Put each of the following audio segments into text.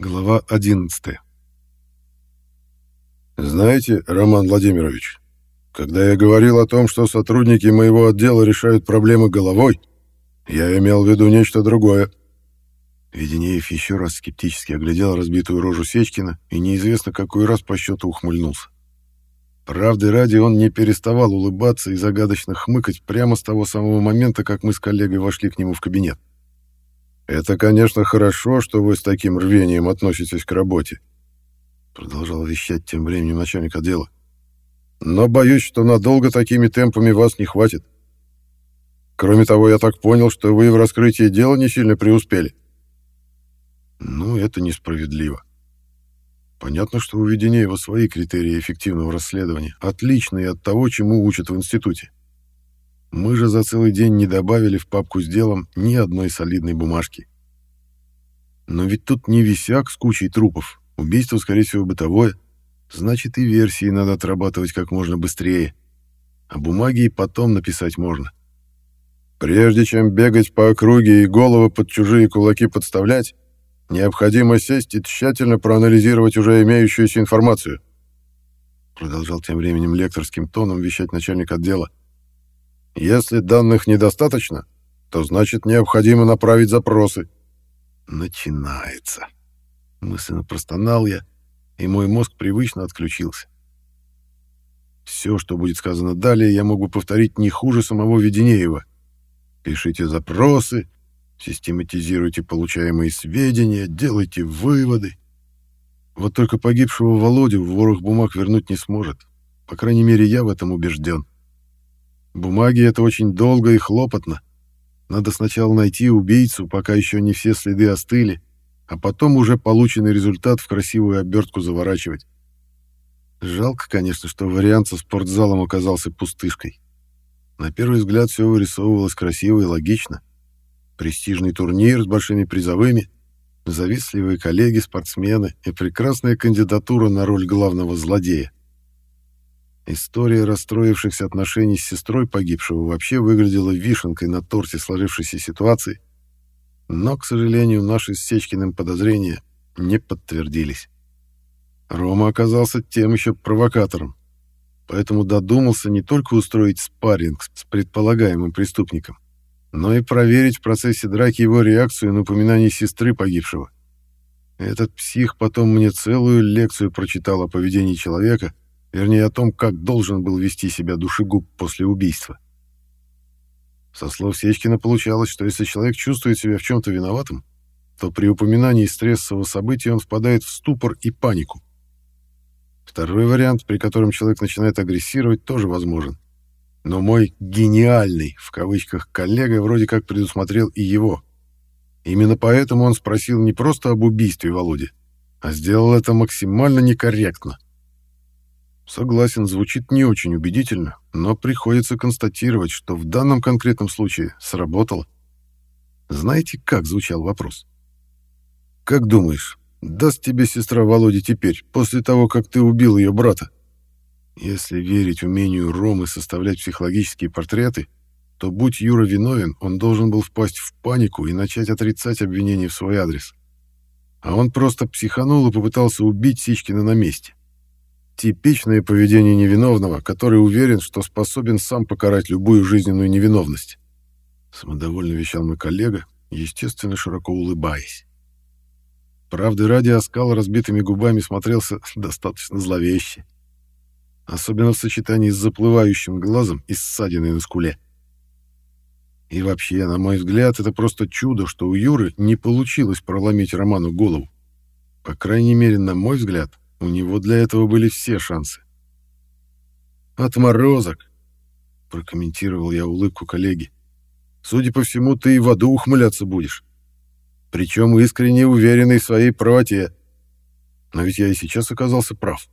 Глава 11 Знаете, Роман Владимирович, когда я говорил о том, что сотрудники моего отдела решают проблемы головой, я имел в виду нечто другое. Веденеев еще раз скептически оглядел разбитую рожу Сечкина и неизвестно какой раз по счету ухмыльнулся. Правды ради он не переставал улыбаться и загадочно хмыкать прямо с того самого момента, как мы с коллегой вошли к нему в кабинет. «Это, конечно, хорошо, что вы с таким рвением относитесь к работе», продолжал вещать тем временем начальник отдела. «Но боюсь, что надолго такими темпами вас не хватит. Кроме того, я так понял, что вы в раскрытии дела не сильно преуспели». Ну, это несправедливо. Понятно, что у Веденеева свои критерии эффективного расследования, отличные от того, чему учат в институте. Мы же за целый день не добавили в папку с делом ни одной солидной бумажки. Но ведь тут не висяк с кучей трупов, убийство, скорее всего, бытовое. Значит, и версии надо отрабатывать как можно быстрее. А бумаги и потом написать можно. Прежде чем бегать по округе и головы под чужие кулаки подставлять, Необходимо сесть и тщательно проанализировать уже имеющуюся информацию. Продолжал тем временем лекторским тоном вещать начальник отдела. Если данных недостаточно, то значит необходимо направить запросы. Начинается. Мысленно простонал я, и мой мозг привычно отключился. Все, что будет сказано далее, я мог бы повторить не хуже самого Веденеева. Пишите запросы, Систематизируйте получаемые сведения, делайте выводы. Вот только погибшего Володю в ворох бумаг вернуть не сможет. По крайней мере, я в этом убежден. Бумаги — это очень долго и хлопотно. Надо сначала найти убийцу, пока еще не все следы остыли, а потом уже полученный результат в красивую обертку заворачивать. Жалко, конечно, что вариант со спортзалом оказался пустышкой. На первый взгляд все вырисовывалось красиво и логично престижный турнир с большими призовыми, завистливые коллеги-спортсмены и прекрасная кандидатура на роль главного злодея. История расстроившихся отношений с сестрой погибшего вообще выглядела вишенкой на торте сложившейся ситуации, но, к сожалению, наши с Сечкиным подозрения не подтвердились. Рома оказался тем еще провокатором, поэтому додумался не только устроить спарринг с предполагаемым преступником, но и проверить в процессе драки его реакцию на упоминание сестры погибшего. Этот псих потом мне целую лекцию прочитал о поведении человека, вернее о том, как должен был вести себя душегуб после убийства. Со слов Сечкина получалось, что если человек чувствует себя в чем-то виноватым, то при упоминании стрессового события он впадает в ступор и панику. Второй вариант, при котором человек начинает агрессировать, тоже возможен. Но мой «гениальный» в кавычках коллега вроде как предусмотрел и его. Именно поэтому он спросил не просто об убийстве Володи, а сделал это максимально некорректно. Согласен, звучит не очень убедительно, но приходится констатировать, что в данном конкретном случае сработало. Знаете, как звучал вопрос? «Как думаешь, даст тебе сестра Володи теперь, после того, как ты убил ее брата?» Если верить умению Ромы составлять психологические портреты, то, будь Юра виновен, он должен был впасть в панику и начать отрицать обвинения в свой адрес. А он просто психанул и попытался убить Сичкина на месте. Типичное поведение невиновного, который уверен, что способен сам покарать любую жизненную невиновность. Самодовольно вещал мой коллега, естественно, широко улыбаясь. Правды ради оскал разбитыми губами смотрелся достаточно зловеще особенно в сочетании с заплывающим глазом и ссадиной на скуле. И вообще, на мой взгляд, это просто чудо, что у Юры не получилось проломить Роману голову. По крайней мере, на мой взгляд, у него для этого были все шансы. «Отморозок!» — прокомментировал я улыбку коллеги. «Судя по всему, ты и в аду ухмыляться будешь. Причем искренне уверенный в своей правоте. Но ведь я и сейчас оказался прав».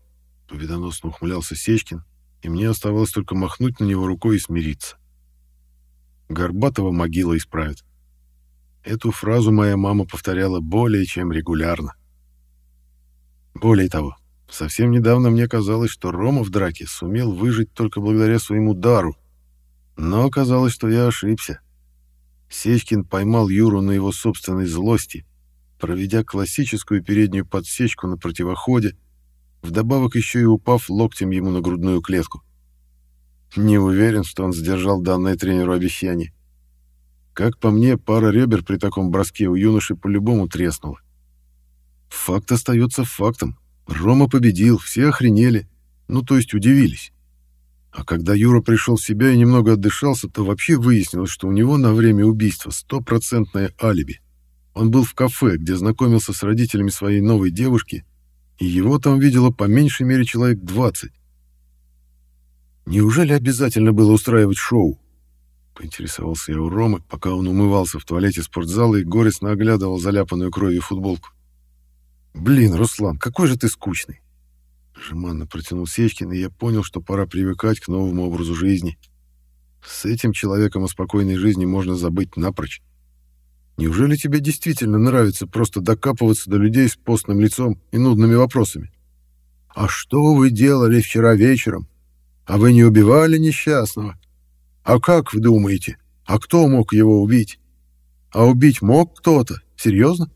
Победоносно ухмылялся Сечкин, и мне оставалось только махнуть на него рукой и смириться. Горбатого могила исправит. Эту фразу моя мама повторяла более чем регулярно. Более того, совсем недавно мне казалось, что Рома в драке сумел выжить только благодаря своему дару. Но оказалось, что я ошибся. Сечкин поймал Юру на его собственной злости проведя классическую переднюю подсечку на противоходе, вдобавок еще и упав локтем ему на грудную клетку. Не уверен, что он сдержал данное тренеру обещание. Как по мне, пара ребер при таком броске у юноши по-любому треснула. Факт остается фактом. Рома победил, все охренели, ну то есть удивились. А когда Юра пришел в себя и немного отдышался, то вообще выяснилось, что у него на время убийства стопроцентное алиби. Он был в кафе, где знакомился с родителями своей новой девушки, и его там видело по меньшей мере человек 20. Неужели обязательно было устраивать шоу? Поинтересовался я у Ромы, пока он умывался в туалете спортзала и горестно оглядывал заляпанную кровью футболку. «Блин, Руслан, какой же ты скучный!» Жеманно протянул Сечкин, и я понял, что пора привыкать к новому образу жизни. С этим человеком о спокойной жизни можно забыть напрочь. Неужели тебе действительно нравится просто докапываться до людей с постным лицом и нудными вопросами? «А что вы делали вчера вечером? А вы не убивали несчастного? А как вы думаете, а кто мог его убить? А убить мог кто-то? Серьезно?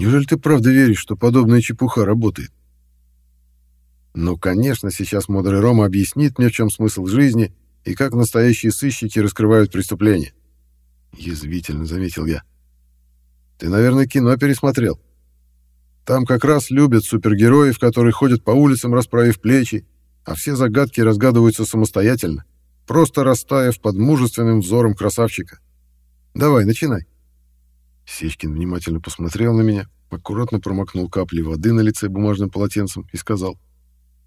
Неужели ты правда веришь, что подобная чепуха работает? Ну, конечно, сейчас мудрый Рома объяснит мне, в чем смысл жизни и как настоящие сыщики раскрывают преступления. Язвительно заметил я. Ты, наверное, кино пересмотрел. Там как раз любят супергероев, которые ходят по улицам, расправив плечи, а все загадки разгадываются самостоятельно, просто растаяв под мужественным взором красавчика. Давай, начинай. Сечкин внимательно посмотрел на меня, аккуратно промокнул капли воды на лице бумажным полотенцем и сказал —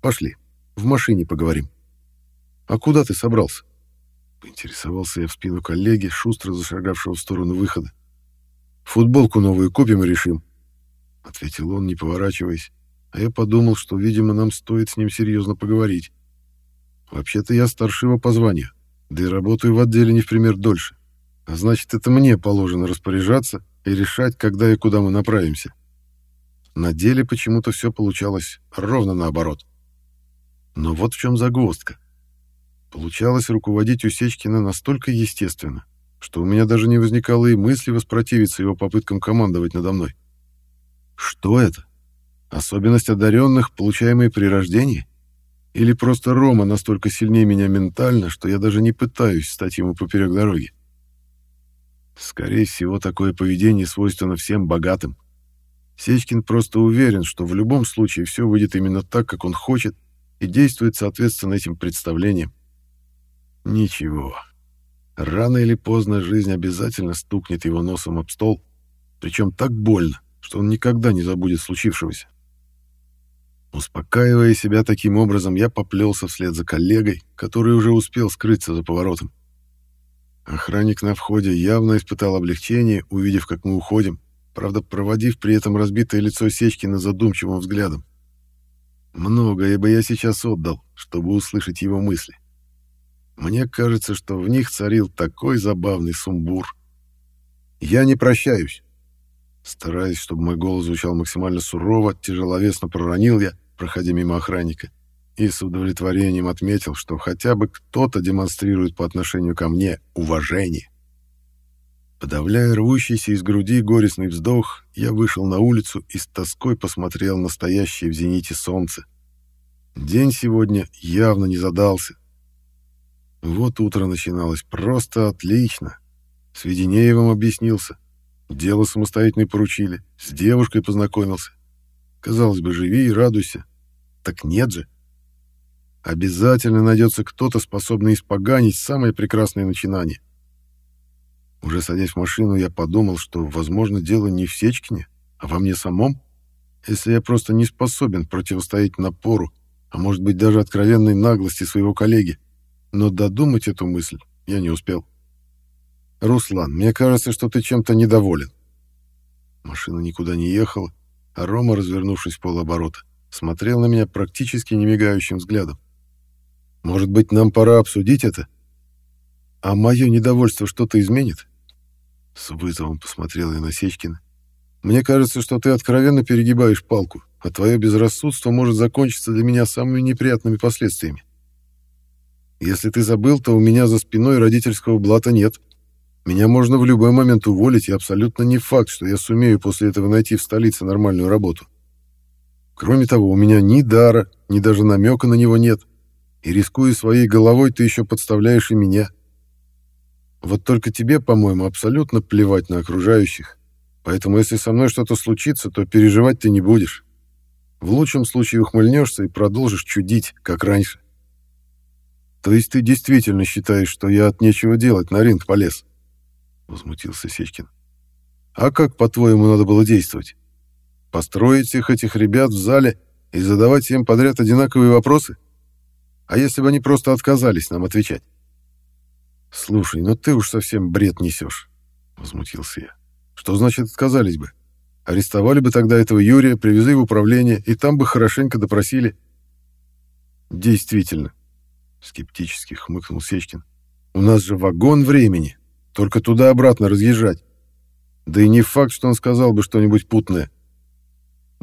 Пошли, в машине поговорим. А куда ты собрался? Поинтересовался я в спину коллеги, шустро зашагавшего в сторону выхода. Футболку новую купим и решим. Ответил он, не поворачиваясь. А я подумал, что, видимо, нам стоит с ним серьезно поговорить. Вообще-то я старшего по званию, да и работаю в отделе не в пример дольше. А значит, это мне положено распоряжаться и решать, когда и куда мы направимся. На деле почему-то все получалось ровно наоборот. Но вот в чем загвоздка. Получалось руководить Усечкина настолько естественно, что у меня даже не возникало и мысли воспротивиться его попыткам командовать надо мной. Что это? Особенность одаренных, получаемая при рождении? Или просто Рома настолько сильнее меня ментально, что я даже не пытаюсь стать ему поперек дороги? Скорее всего, такое поведение свойственно всем богатым. Сечкин просто уверен, что в любом случае все выйдет именно так, как он хочет, и действует соответственно этим представлениям. Ничего. Рано или поздно жизнь обязательно стукнет его носом об стол, причем так больно, что он никогда не забудет случившегося. Успокаивая себя таким образом, я поплелся вслед за коллегой, который уже успел скрыться за поворотом. Охранник на входе явно испытал облегчение, увидев, как мы уходим, правда, проводив при этом разбитое лицо Сечкина задумчивым взглядом. Многое бы я сейчас отдал, чтобы услышать его мысли. Мне кажется, что в них царил такой забавный сумбур. Я не прощаюсь. Стараясь, чтобы мой голос звучал максимально сурово, тяжеловесно проронил я, проходя мимо охранника, и с удовлетворением отметил, что хотя бы кто-то демонстрирует по отношению ко мне уважение. Подавляя рвущийся из груди горестный вздох, я вышел на улицу и с тоской посмотрел на стоящее в зените солнце. День сегодня явно не задался. Вот утро начиналось просто отлично. С Веденеевым объяснился. Дело самостоятельно поручили. С девушкой познакомился. Казалось бы, живи и радуйся. Так нет же. Обязательно найдется кто-то, способный испоганить самое прекрасное начинание. Уже садясь в машину, я подумал, что, возможно, дело не в Сечкине, а во мне самом, если я просто не способен противостоять напору, а может быть даже откровенной наглости своего коллеги. Но додумать эту мысль я не успел. «Руслан, мне кажется, что ты чем-то недоволен». Машина никуда не ехала, а Рома, развернувшись в полоборота, смотрел на меня практически немигающим взглядом. «Может быть, нам пора обсудить это? А мое недовольство что-то изменит?» С вызовом посмотрел я на Сечкина. «Мне кажется, что ты откровенно перегибаешь палку, а твое безрассудство может закончиться для меня самыми неприятными последствиями. Если ты забыл, то у меня за спиной родительского блата нет. Меня можно в любой момент уволить, и абсолютно не факт, что я сумею после этого найти в столице нормальную работу. Кроме того, у меня ни дара, ни даже намека на него нет, и рискуя своей головой, ты еще подставляешь и меня. Вот только тебе, по-моему, абсолютно плевать на окружающих, поэтому если со мной что-то случится, то переживать ты не будешь. В лучшем случае ухмыльнешься и продолжишь чудить, как раньше. То есть ты действительно считаешь, что я от нечего делать на ринг полез? Возмутился Сечкин. А как, по-твоему, надо было действовать? Построить всех этих ребят в зале и задавать всем подряд одинаковые вопросы? А если бы они просто отказались нам отвечать? Слушай, ну ты уж совсем бред несешь, возмутился я. Что значит отказались бы? Арестовали бы тогда этого Юрия, привезли в управление, и там бы хорошенько допросили. Действительно, скептически хмыкнул Сечкин. У нас же вагон времени, только туда-обратно разъезжать. Да и не факт, что он сказал бы что-нибудь путное.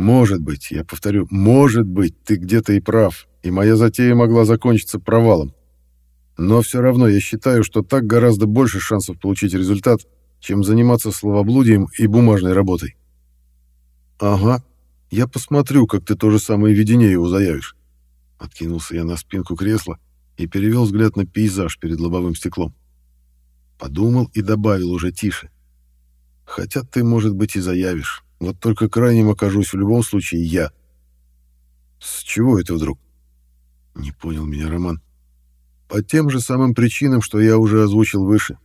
Может быть, я повторю, может быть, ты где-то и прав, и моя затея могла закончиться провалом. Но все равно я считаю, что так гораздо больше шансов получить результат, чем заниматься словоблудием и бумажной работой. «Ага, я посмотрю, как ты то же самое видение его заявишь». Откинулся я на спинку кресла и перевел взгляд на пейзаж перед лобовым стеклом. Подумал и добавил уже тише. «Хотя ты, может быть, и заявишь. Вот только крайним окажусь в любом случае я». «С чего это вдруг?» Не понял меня Роман. «По тем же самым причинам, что я уже озвучил выше.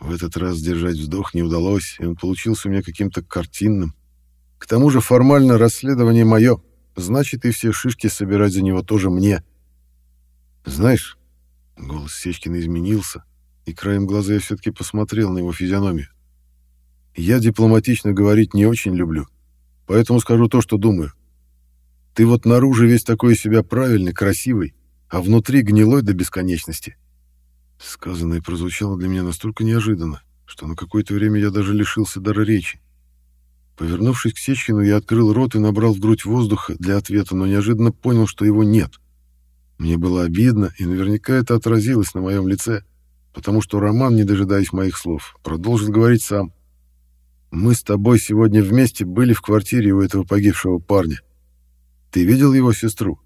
В этот раз сдержать вздох не удалось, и он получился у меня каким-то картинным, к тому же формально расследование мое, значит и все шишки собирать за него тоже мне. Знаешь, голос Сечкина изменился, и краем глаза я все-таки посмотрел на его физиономию. Я дипломатично говорить не очень люблю, поэтому скажу то, что думаю. Ты вот наружу весь такой себя правильный, красивый, а внутри гнилой до бесконечности. Сказанное прозвучало для меня настолько неожиданно, что на какое-то время я даже лишился дара речи. Повернувшись к Сечкину, я открыл рот и набрал в грудь воздуха для ответа, но неожиданно понял, что его нет. Мне было обидно, и наверняка это отразилось на моем лице, потому что Роман, не дожидаясь моих слов, продолжил говорить сам. «Мы с тобой сегодня вместе были в квартире у этого погибшего парня. Ты видел его сестру?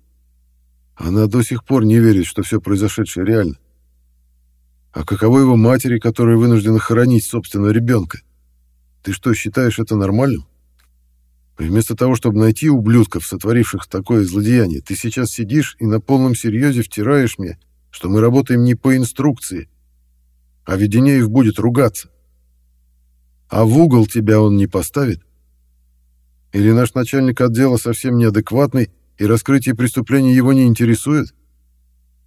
Она до сих пор не верит, что все произошедшее реально. А каково его матери, которая вынуждена хоронить собственного ребенка? Ты что, считаешь это нормальным? Вместо того, чтобы найти ублюдков, сотворивших такое злодеяние, ты сейчас сидишь и на полном серьезе втираешь мне, что мы работаем не по инструкции, а Веденеев будет ругаться. А в угол тебя он не поставит? Или наш начальник отдела совсем неадекватный, и раскрытие преступления его не интересует?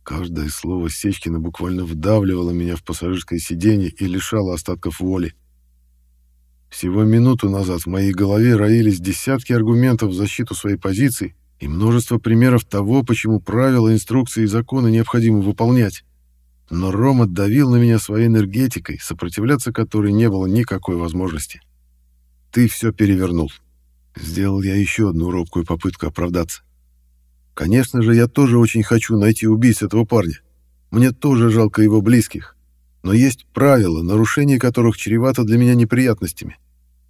Каждое слово Сечкина буквально вдавливало меня в пассажирское сиденье и лишало остатков воли. Всего минуту назад в моей голове роились десятки аргументов в защиту своей позиции и множество примеров того, почему правила, инструкции и законы необходимо выполнять. Но Рома давил на меня своей энергетикой, сопротивляться которой не было никакой возможности. «Ты все перевернул». Сделал я еще одну робкую попытку оправдаться. «Конечно же, я тоже очень хочу найти убийц этого парня. Мне тоже жалко его близких. Но есть правила, нарушение которых чревато для меня неприятностями.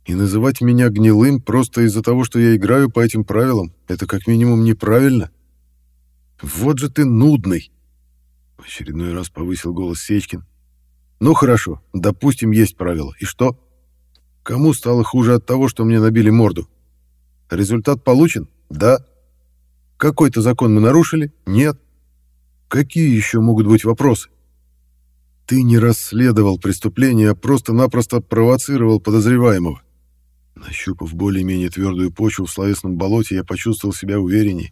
И называть меня гнилым просто из-за того, что я играю по этим правилам, это как минимум неправильно. Вот же ты нудный. В очередной раз повысил голос Сечкин. Ну хорошо, допустим, есть правила. И что? Кому стало хуже от того, что мне набили морду? Результат получен? Да. Какой-то закон мы нарушили? Нет. Какие еще могут быть вопросы? Ты не расследовал преступление, а просто-напросто провоцировал подозреваемого. Нащупав более-менее твердую почву в словесном болоте, я почувствовал себя увереннее.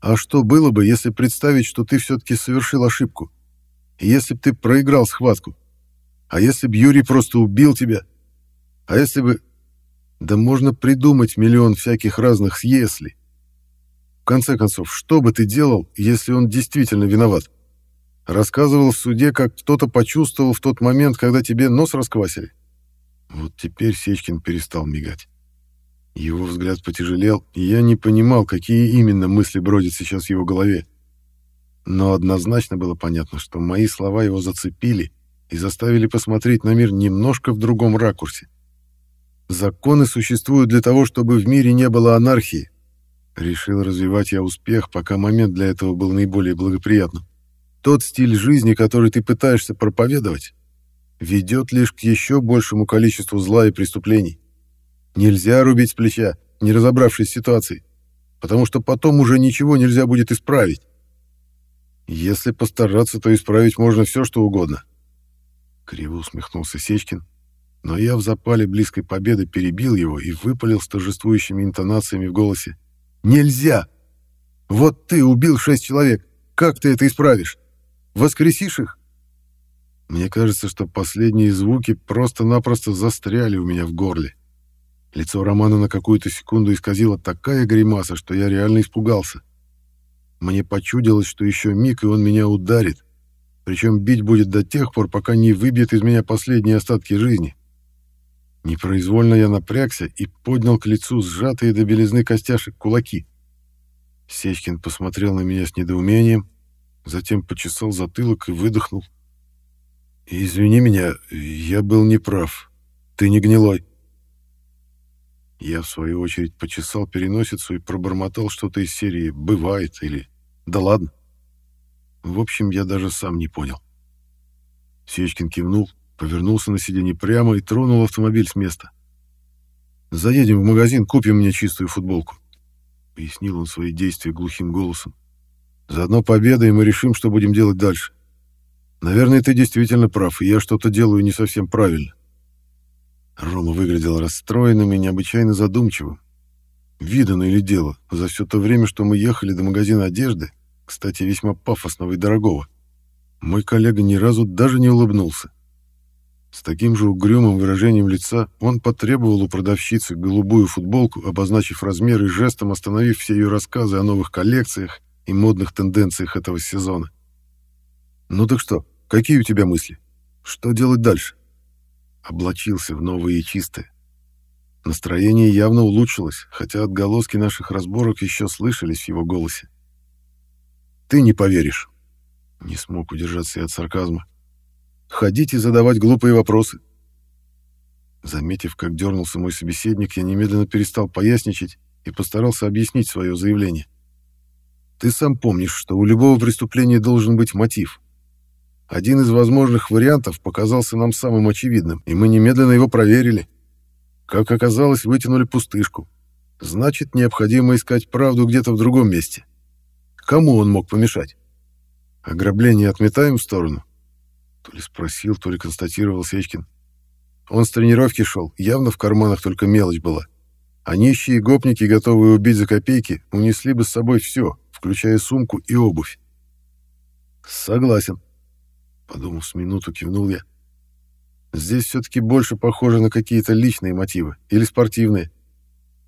А что было бы, если представить, что ты все-таки совершил ошибку? Если бы ты проиграл схватку? А если бы Юрий просто убил тебя? А если бы... Да можно придумать миллион всяких разных «если». В конце концов, что бы ты делал, если он действительно виноват? Рассказывал в суде, как кто-то почувствовал в тот момент, когда тебе нос расквасили. Вот теперь Сечкин перестал мигать. Его взгляд потяжелел, и я не понимал, какие именно мысли бродят сейчас в его голове. Но однозначно было понятно, что мои слова его зацепили, и заставили посмотреть на мир немножко в другом ракурсе. Законы существуют для того, чтобы в мире не было анархии. Решил развивать я успех, пока момент для этого был наиболее благоприятным. Тот стиль жизни, который ты пытаешься проповедовать, ведет лишь к еще большему количеству зла и преступлений. Нельзя рубить с плеча, не разобравшись с ситуацией, потому что потом уже ничего нельзя будет исправить. Если постараться, то исправить можно все, что угодно. Криво усмехнулся Сечкин, но я в запале близкой победы перебил его и выпалил с торжествующими интонациями в голосе. «Нельзя! Вот ты убил шесть человек! Как ты это исправишь? Воскресишь их?» Мне кажется, что последние звуки просто-напросто застряли у меня в горле. Лицо Романа на какую-то секунду исказило такая гримаса, что я реально испугался. Мне почудилось, что еще миг, и он меня ударит, причем бить будет до тех пор, пока не выбьет из меня последние остатки жизни. Непроизвольно я напрягся и поднял к лицу сжатые до белизны костяшек кулаки. Сечкин посмотрел на меня с недоумением, затем почесал затылок и выдохнул. «Извини меня, я был неправ. Ты не гнилой». Я, в свою очередь, почесал переносицу и пробормотал что-то из серии «бывает» или «да ладно». В общем, я даже сам не понял. Сечкин кивнул, повернулся на сиденье прямо и тронул автомобиль с места. «Заедем в магазин, купим мне чистую футболку», — пояснил он свои действия глухим голосом. «Заодно пообедаем и решим, что будем делать дальше. Наверное, ты действительно прав, и я что-то делаю не совсем правильно». Рома выглядел расстроенным и необычайно задумчивым. Видано ли дело, за все то время, что мы ехали до магазина одежды, кстати, весьма пафосного и дорогого, мой коллега ни разу даже не улыбнулся. С таким же угрюмым выражением лица он потребовал у продавщицы голубую футболку, обозначив размер и жестом остановив все ее рассказы о новых коллекциях и модных тенденциях этого сезона. «Ну так что, какие у тебя мысли? Что делать дальше?» Облачился в новые и чистые. Настроение явно улучшилось, хотя отголоски наших разборок еще слышались в его голосе. Ты не поверишь. Не смог удержаться и от сарказма. Ходить и задавать глупые вопросы. Заметив, как дернулся мой собеседник, я немедленно перестал поясничать и постарался объяснить свое заявление. Ты сам помнишь, что у любого преступления должен быть мотив. Один из возможных вариантов показался нам самым очевидным, и мы немедленно его проверили. Как оказалось, вытянули пустышку. Значит, необходимо искать правду где-то в другом месте. Кому он мог помешать? Ограбление отметаем в сторону? То ли спросил, то ли констатировал Сечкин. Он с тренировки шел, явно в карманах только мелочь была. А нищие гопники, готовые убить за копейки, унесли бы с собой все, включая сумку и обувь. Согласен. Подумав с минуту, кивнул я. Здесь все-таки больше похоже на какие-то личные мотивы или спортивные.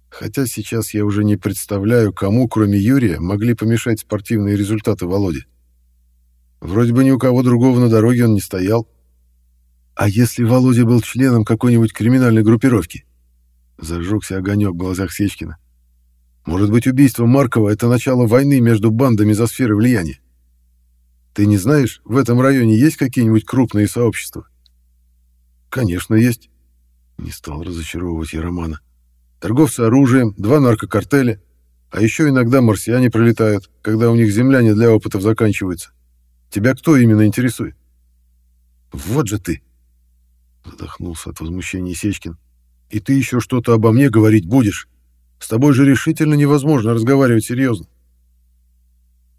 Хотя сейчас я уже не представляю, кому, кроме Юрия, могли помешать спортивные результаты Володи. Вроде бы ни у кого другого на дороге он не стоял. А если Володя был членом какой-нибудь криминальной группировки? Зажегся огонек в глазах Сечкина. Может быть, убийство Маркова — это начало войны между бандами за сферы влияния? Ты не знаешь, в этом районе есть какие-нибудь крупные сообщества? Конечно, есть. Не стал разочаровывать я Романа. Торговцы оружием, два наркокартеля, а еще иногда марсиане прилетают, когда у них земляне для опытов заканчиваются. Тебя кто именно интересует? Вот же ты! Задохнулся от возмущения Сечкин. И ты еще что-то обо мне говорить будешь? С тобой же решительно невозможно разговаривать серьезно.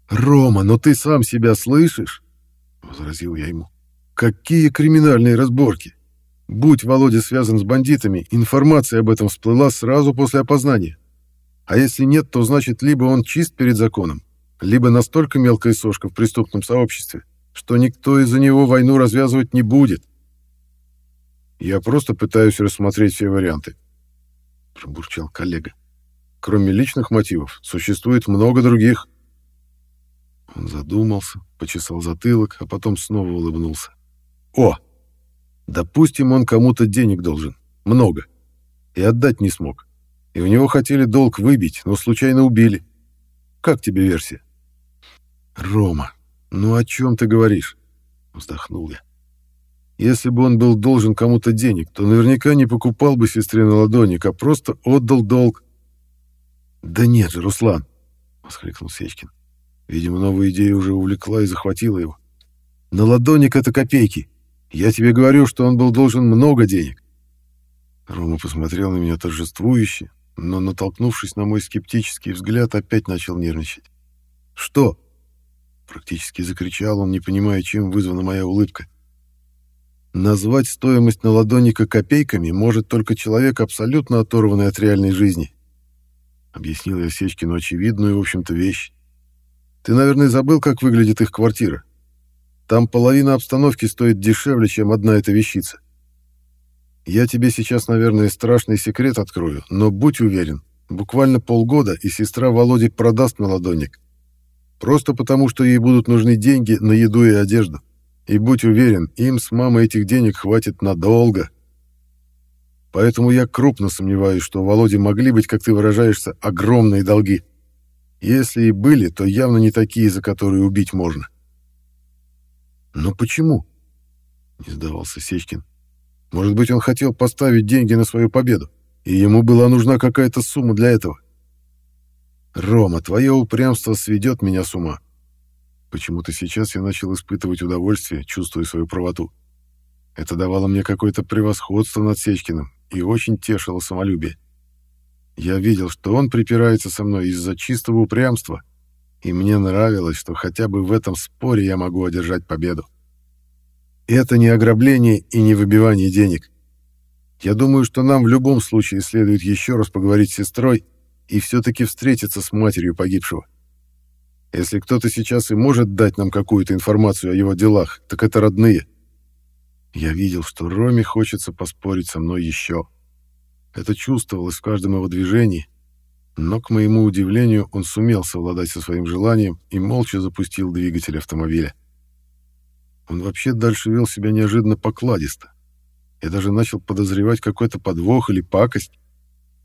«Рома, но ты сам себя слышишь?» — возразил я ему. «Какие криминальные разборки! Будь Володя связан с бандитами, информация об этом всплыла сразу после опознания. А если нет, то значит, либо он чист перед законом, либо настолько мелкая сошка в преступном сообществе, что никто из-за него войну развязывать не будет. Я просто пытаюсь рассмотреть все варианты, пробурчал коллега. Кроме личных мотивов, существует много других. Он задумался, почесал затылок, а потом снова улыбнулся. О, Допустим, он кому-то денег должен. Много. И отдать не смог. И у него хотели долг выбить, но случайно убили. Как тебе версия? Рома, ну о чем ты говоришь? Вздохнул я. Если бы он был должен кому-то денег, то наверняка не покупал бы сестре на ладоник, а просто отдал долг. «Да нет же, Руслан!» — воскликнул Сечкин. Видимо, новая идея уже увлекла и захватила его. «На ладоник это копейки. Я тебе говорю, что он был должен много денег». Рома посмотрел на меня торжествующе, но, натолкнувшись на мой скептический взгляд, опять начал нервничать. «Что?» — практически закричал он, не понимая, чем вызвана моя улыбка. Назвать стоимость наладонника копейками может только человек, абсолютно оторванный от реальной жизни. Объяснил я Сечкину очевидную, в общем-то, вещь. Ты, наверное, забыл, как выглядит их квартира. Там половина обстановки стоит дешевле, чем одна эта вещица. Я тебе сейчас, наверное, страшный секрет открою, но будь уверен, буквально полгода, и сестра Володи продаст наладонник. Просто потому, что ей будут нужны деньги на еду и одежду. И будь уверен, им с мамой этих денег хватит надолго. Поэтому я крупно сомневаюсь, что у Володи могли быть, как ты выражаешься, огромные долги. Если и были, то явно не такие, за которые убить можно. Но почему? Не сдавался Сечкин. Может быть, он хотел поставить деньги на свою победу, и ему была нужна какая-то сумма для этого. Рома, твое упрямство сведет меня с ума. Почему-то сейчас я начал испытывать удовольствие, чувствуя свою правоту. Это давало мне какое-то превосходство над Сечкиным и очень тешило самолюбие. Я видел, что он припирается со мной из-за чистого упрямства, и мне нравилось, что хотя бы в этом споре я могу одержать победу. Это не ограбление и не выбивание денег. Я думаю, что нам в любом случае следует еще раз поговорить с сестрой и все-таки встретиться с матерью погибшего. Если кто-то сейчас и может дать нам какую-то информацию о его делах, так это родные. Я видел, что Роме хочется поспорить со мной еще. Это чувствовалось в каждом его движении, но, к моему удивлению, он сумел совладать со своим желанием и молча запустил двигатель автомобиля. Он вообще дальше вел себя неожиданно покладисто. Я даже начал подозревать какой-то подвох или пакость.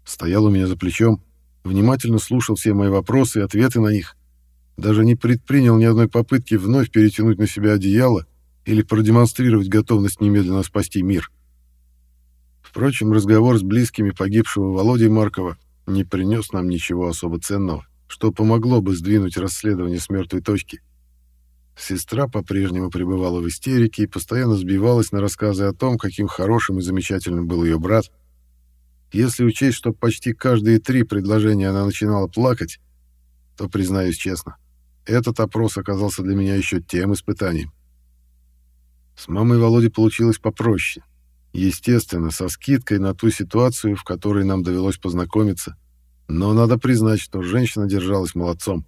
Стоял у меня за плечом, внимательно слушал все мои вопросы и ответы на них даже не предпринял ни одной попытки вновь перетянуть на себя одеяло или продемонстрировать готовность немедленно спасти мир. Впрочем, разговор с близкими погибшего Володи Маркова не принес нам ничего особо ценного, что помогло бы сдвинуть расследование с мертвой точки. Сестра по-прежнему пребывала в истерике и постоянно сбивалась на рассказы о том, каким хорошим и замечательным был ее брат. Если учесть, что почти каждые три предложения она начинала плакать, то, признаюсь честно, этот опрос оказался для меня еще тем испытанием. С мамой Володи получилось попроще. Естественно, со скидкой на ту ситуацию, в которой нам довелось познакомиться. Но надо признать, что женщина держалась молодцом.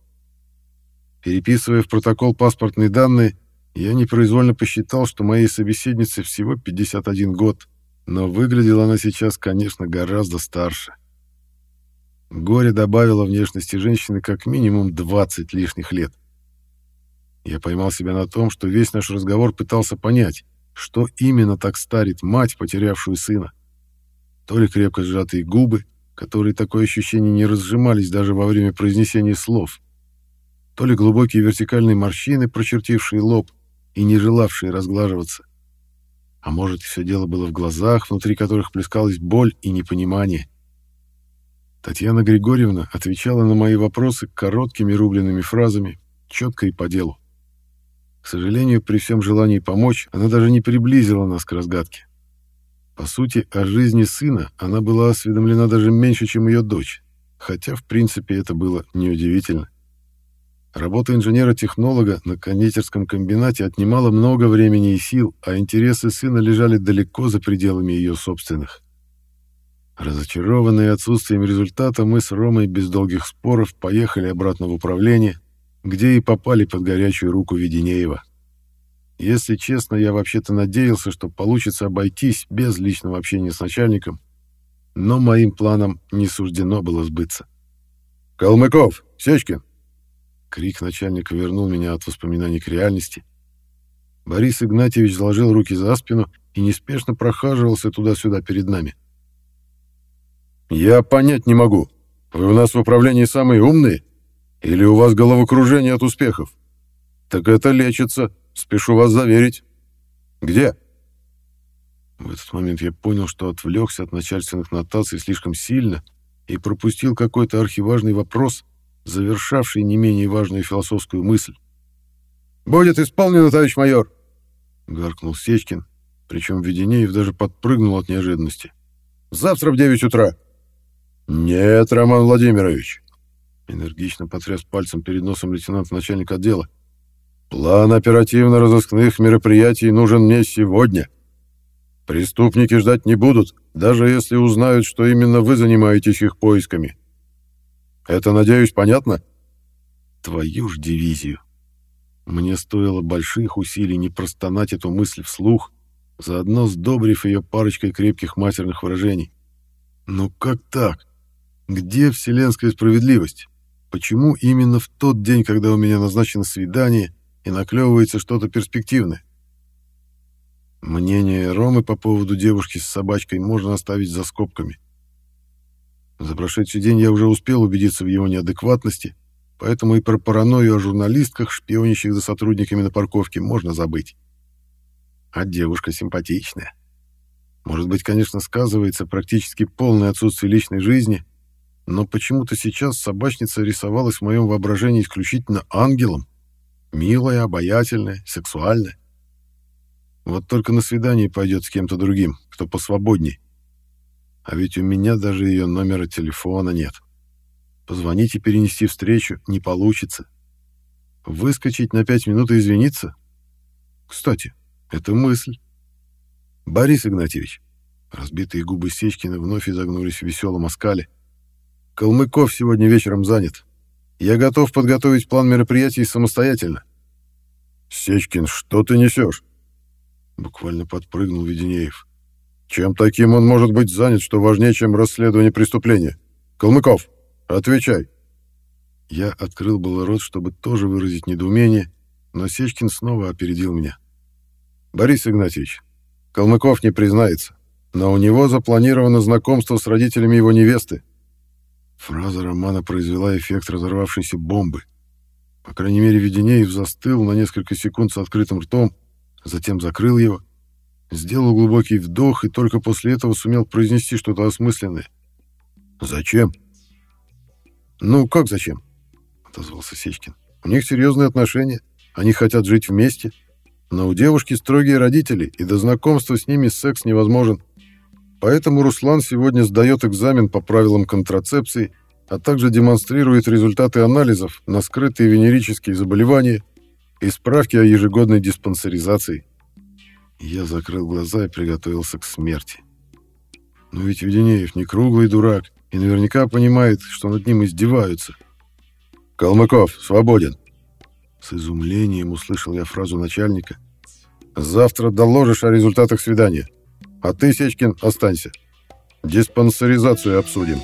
Переписывая в протокол паспортные данные, я непроизвольно посчитал, что моей собеседнице всего 51 год, но выглядела она сейчас, конечно, гораздо старше. Горе добавило внешности женщины как минимум 20 лишних лет. Я поймал себя на том, что весь наш разговор пытался понять, что именно так старит мать, потерявшую сына. То ли крепко сжатые губы, которые такое ощущение не разжимались даже во время произнесения слов, то ли глубокие вертикальные морщины, прочертившие лоб и не желавшие разглаживаться. А может, все дело было в глазах, внутри которых плескалась боль и непонимание. Татьяна Григорьевна отвечала на мои вопросы короткими рубленными фразами, четко и по делу. К сожалению, при всем желании помочь, она даже не приблизила нас к разгадке. По сути, о жизни сына она была осведомлена даже меньше, чем ее дочь, хотя, в принципе, это было неудивительно. Работа инженера-технолога на кондитерском комбинате отнимала много времени и сил, а интересы сына лежали далеко за пределами ее собственных. Разочарованные отсутствием результата, мы с Ромой без долгих споров поехали обратно в управление, где и попали под горячую руку Веденеева. Если честно, я вообще-то надеялся, что получится обойтись без личного общения с начальником, но моим планам не суждено было сбыться. «Калмыков! Сечкин!» Крик начальника вернул меня от воспоминаний к реальности. Борис Игнатьевич заложил руки за спину и неспешно прохаживался туда-сюда перед нами. «Я понять не могу. Вы у нас в управлении самые умные? Или у вас головокружение от успехов? Так это лечится, спешу вас заверить. Где?» В этот момент я понял, что отвлекся от начальственных нотаций слишком сильно и пропустил какой-то архиважный вопрос, завершавший не менее важную философскую мысль. «Будет исполнено, товарищ майор!» — гаркнул Сечкин, причем Веденеев даже подпрыгнул от неожиданности. «Завтра в 9 утра!» «Нет, Роман Владимирович!» Энергично потряс пальцем перед носом лейтенант начальник отдела. «План оперативно-розыскных мероприятий нужен мне сегодня. Преступники ждать не будут, даже если узнают, что именно вы занимаетесь их поисками. Это, надеюсь, понятно?» «Твою ж дивизию!» Мне стоило больших усилий не простонать эту мысль вслух, заодно сдобрив ее парочкой крепких матерных выражений. «Ну как так? Где вселенская справедливость? Почему именно в тот день, когда у меня назначено свидание и наклевывается что-то перспективное? Мнение Ромы по поводу девушки с собачкой можно оставить за скобками. За прошедший день я уже успел убедиться в его неадекватности, поэтому и про паранойю о журналистках, шпионящих за сотрудниками на парковке, можно забыть. А девушка симпатичная. Может быть, конечно, сказывается практически полное отсутствие личной жизни, но почему-то сейчас собачница рисовалась в моем воображении исключительно ангелом. Милая, обаятельная, сексуальная. Вот только на свидание пойдет с кем-то другим, кто посвободней. А ведь у меня даже ее номера телефона нет. Позвонить и перенести встречу не получится. Выскочить на пять минут и извиниться? Кстати, это мысль. Борис Игнатьевич. Разбитые губы Сечкина вновь изогнулись в веселом оскале. Калмыков сегодня вечером занят. Я готов подготовить план мероприятий самостоятельно. Сечкин, что ты несешь? Буквально подпрыгнул Веденеев. Чем таким он может быть занят, что важнее, чем расследование преступления? Калмыков, отвечай. Я открыл был рот, чтобы тоже выразить недоумение, но Сечкин снова опередил меня. Борис Игнатьевич, Калмыков не признается, но у него запланировано знакомство с родителями его невесты. Фраза Романа произвела эффект разорвавшейся бомбы. По крайней мере, Веденеев застыл на несколько секунд с открытым ртом, затем закрыл его, сделал глубокий вдох и только после этого сумел произнести что-то осмысленное. «Зачем?» «Ну, как зачем?» — отозвался Сечкин. «У них серьезные отношения, они хотят жить вместе, но у девушки строгие родители, и до знакомства с ними секс невозможен. Поэтому Руслан сегодня сдает экзамен по правилам контрацепции, а также демонстрирует результаты анализов на скрытые венерические заболевания и справки о ежегодной диспансеризации. Я закрыл глаза и приготовился к смерти. Но ведь Веденеев не круглый дурак и наверняка понимает, что над ним издеваются. «Калмыков, свободен!» С изумлением услышал я фразу начальника. «Завтра доложишь о результатах свидания». А ты, Сечкин, останься. Диспансеризацию обсудим.